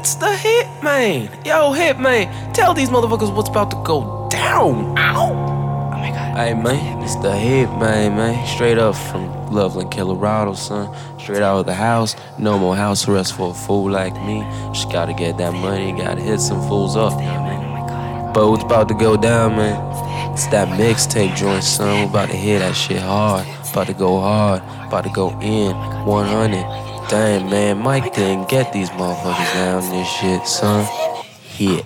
It's the Hitman. Yo, Hitman, tell these motherfuckers what's about to go down. Ow! Oh my god. Hey, man, it's the Hitman, man. Straight up from Loveland, Colorado, son. Straight out of the house. No more house arrest for a fool like me. Just gotta get that money, gotta hit some fools up. But what's about to go down, man? It's that mixtape joint, son. We about to hit that shit hard. About to go hard. About to go in. 100. Damn, man, Mike Din get these motherfuckers down this shit, son. Hit.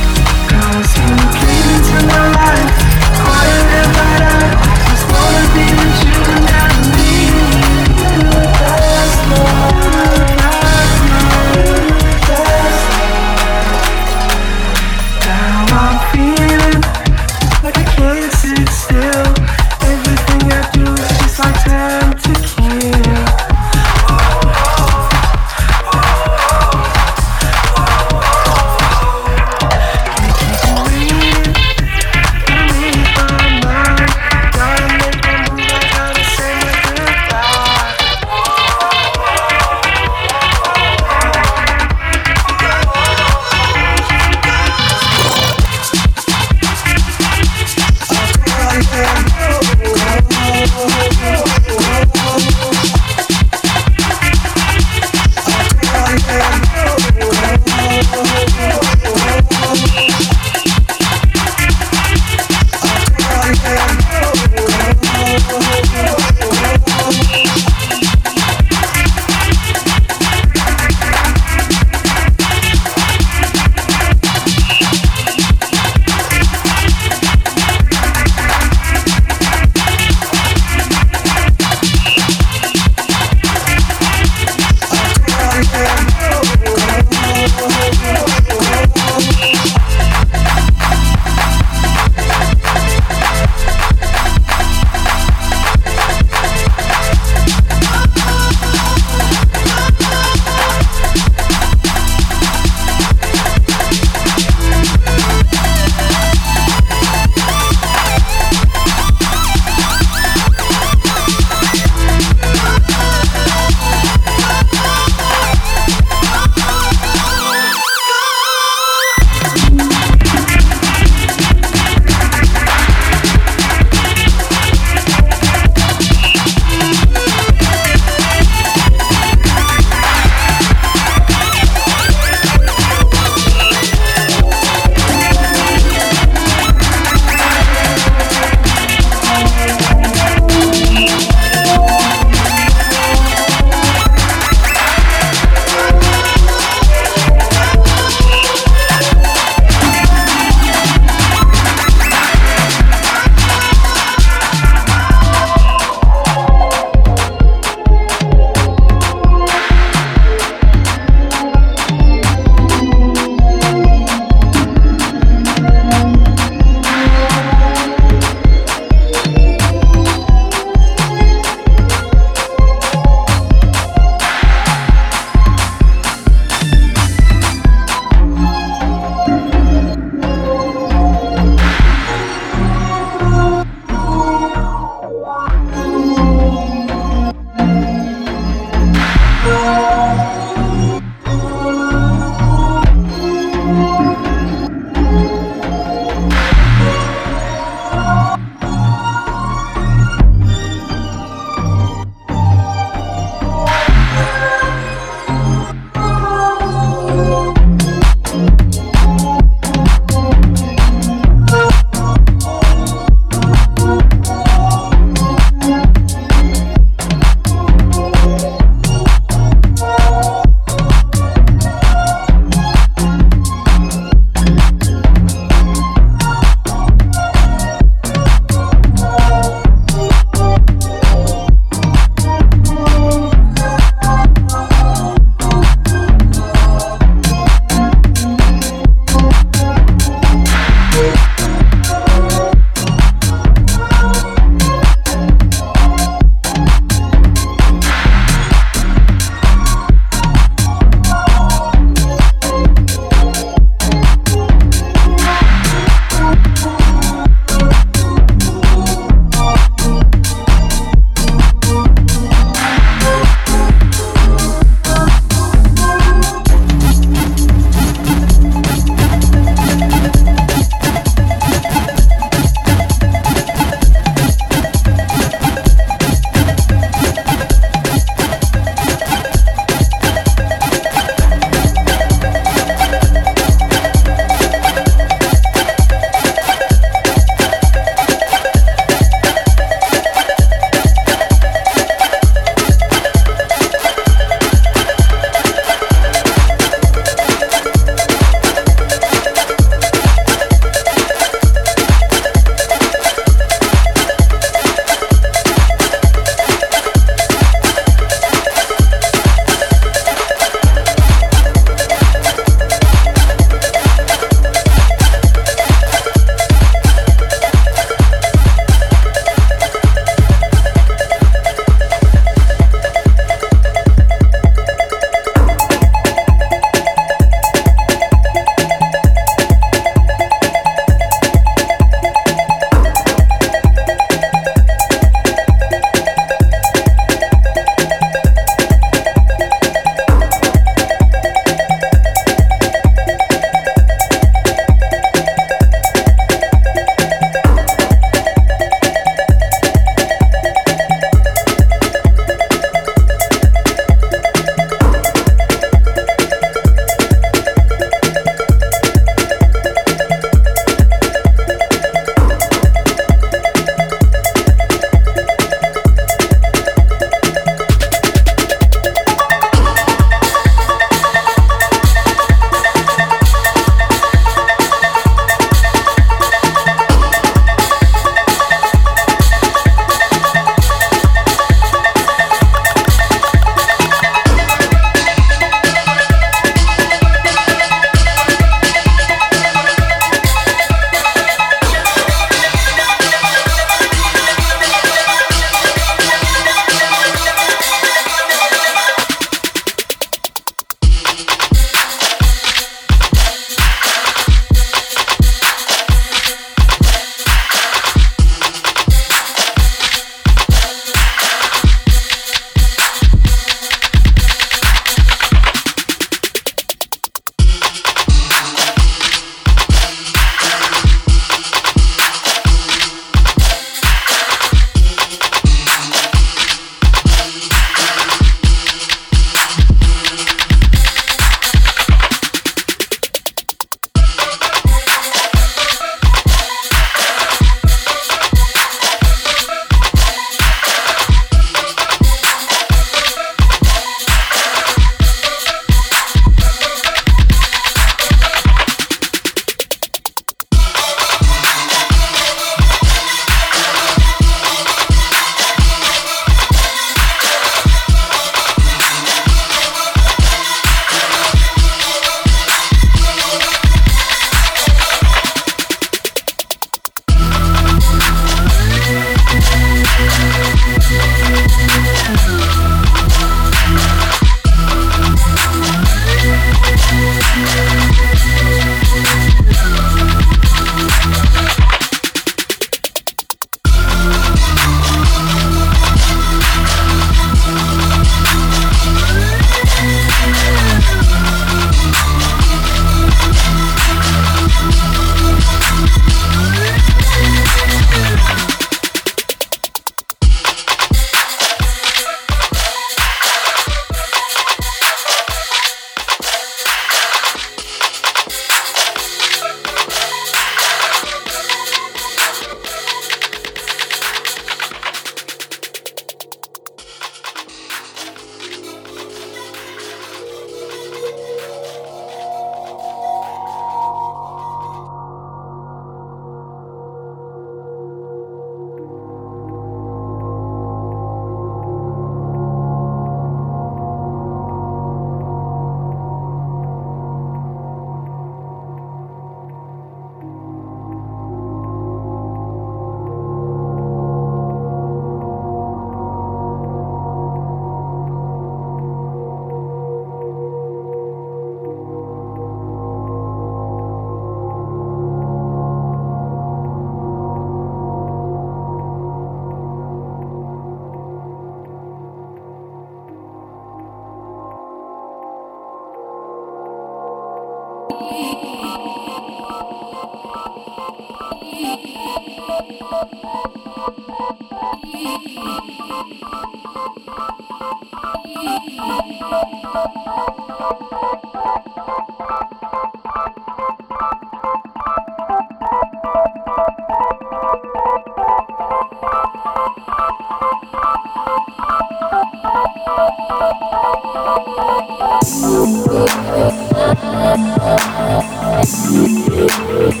Thank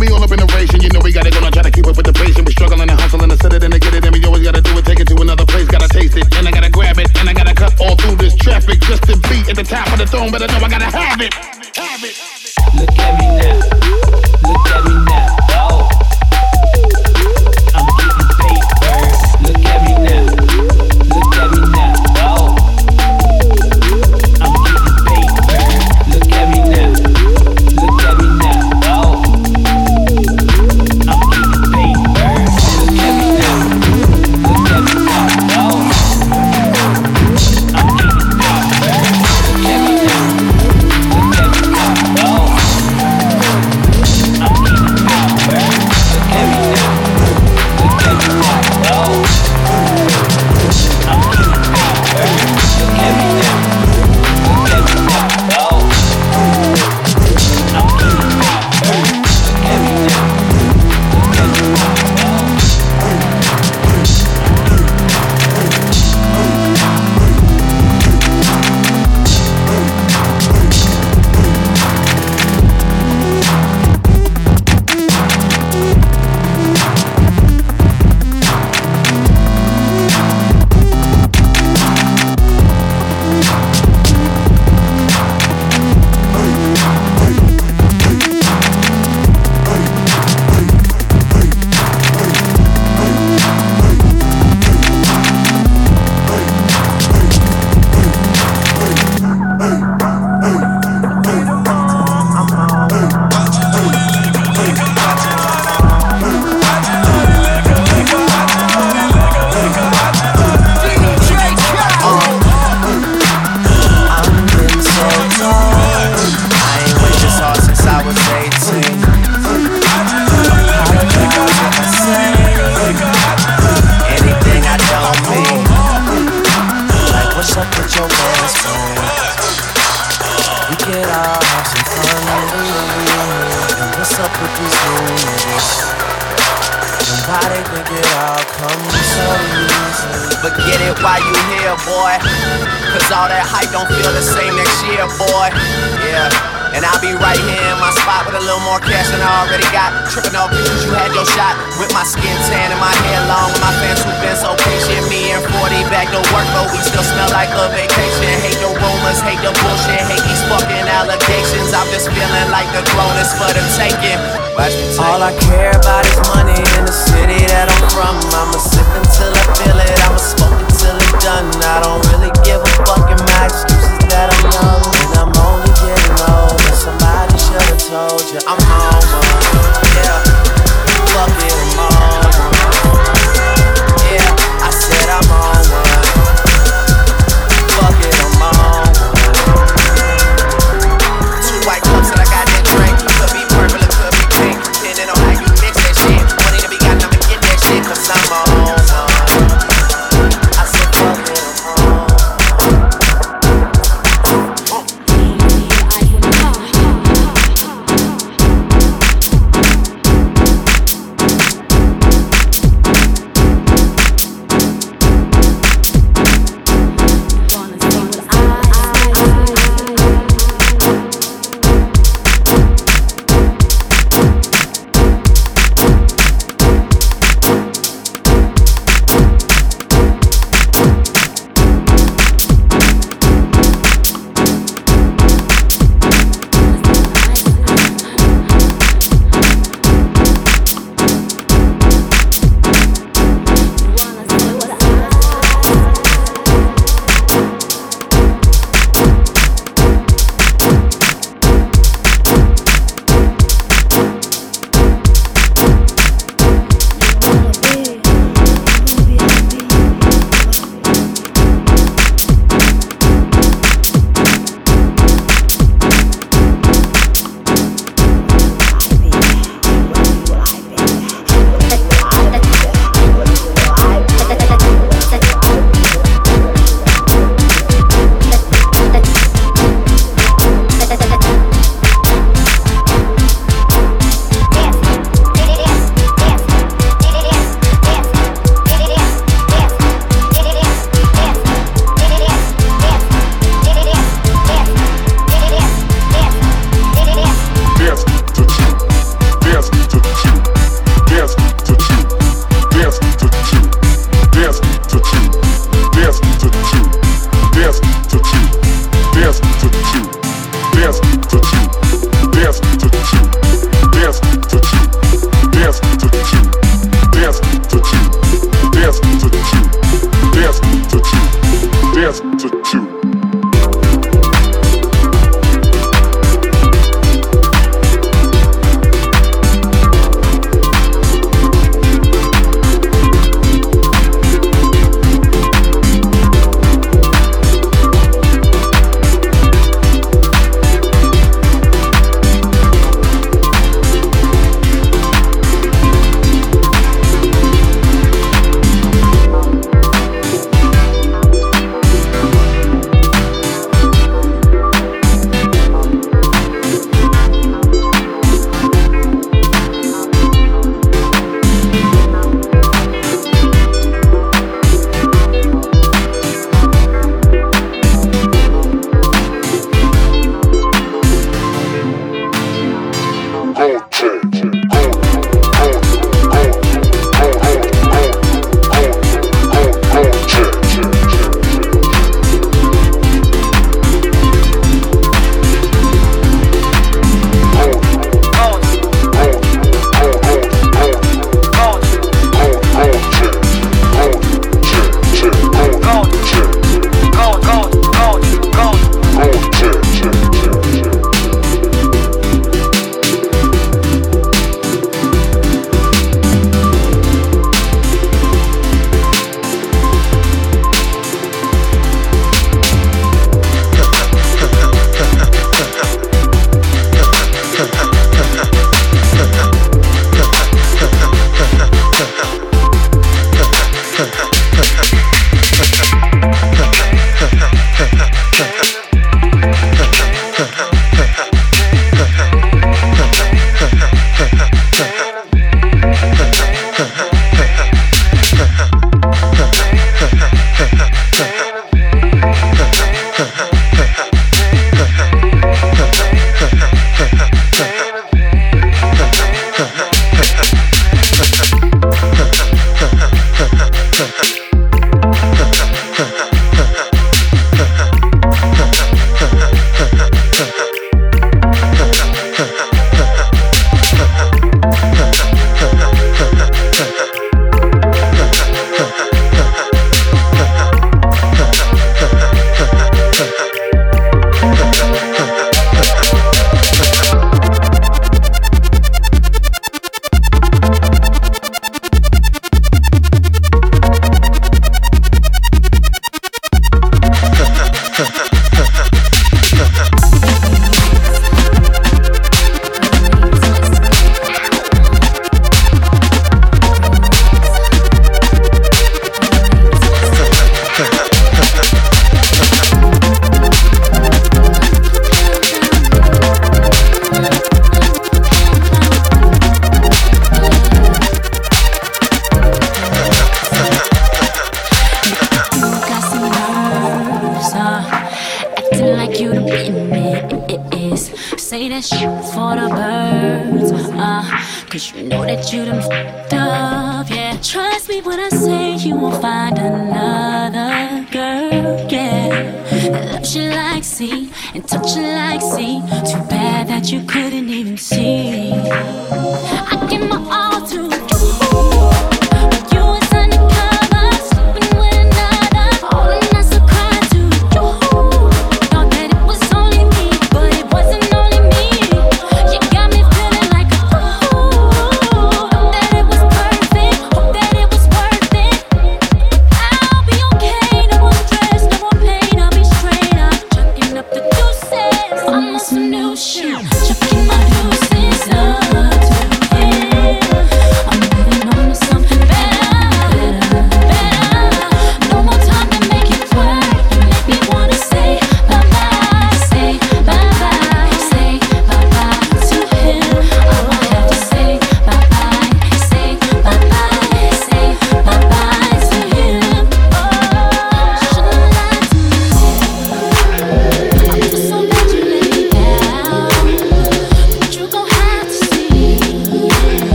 we all up in the race, and you know we gotta gonna try to keep up with the pace. And we struggling and hustling and set it and get it, and we always gotta do it, take it to another place. Gotta taste it, and I gotta grab it, and I gotta cut all through this traffic just to be at the top of the throne. But I know I gotta have it.